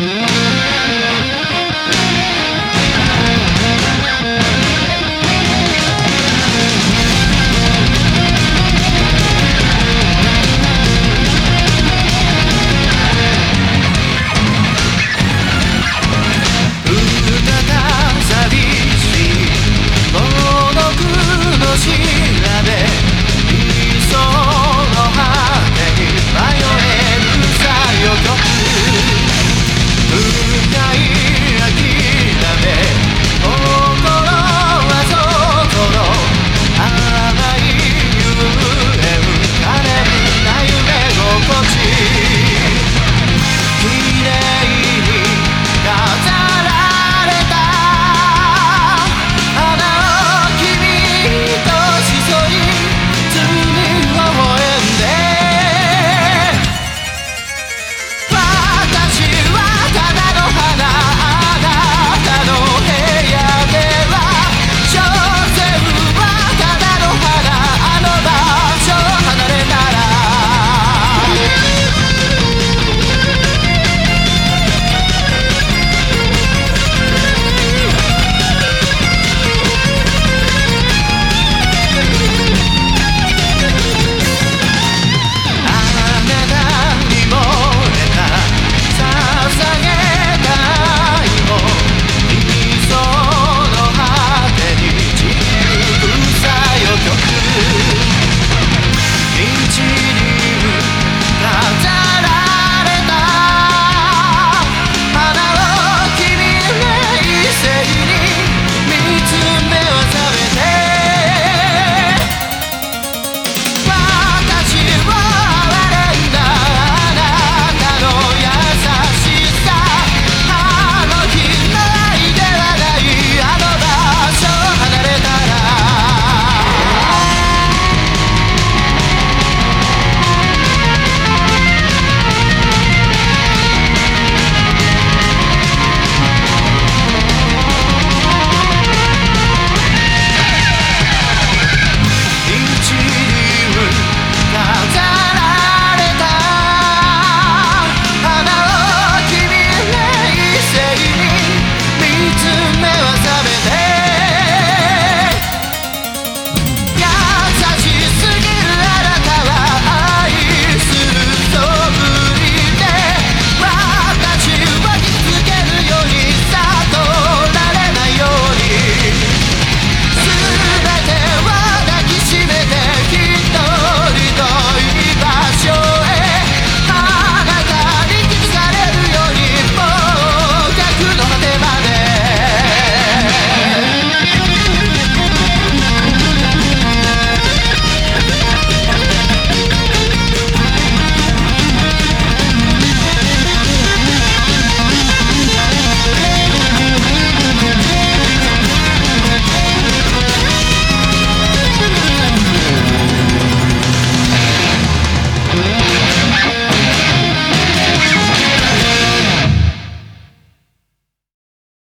Yeah.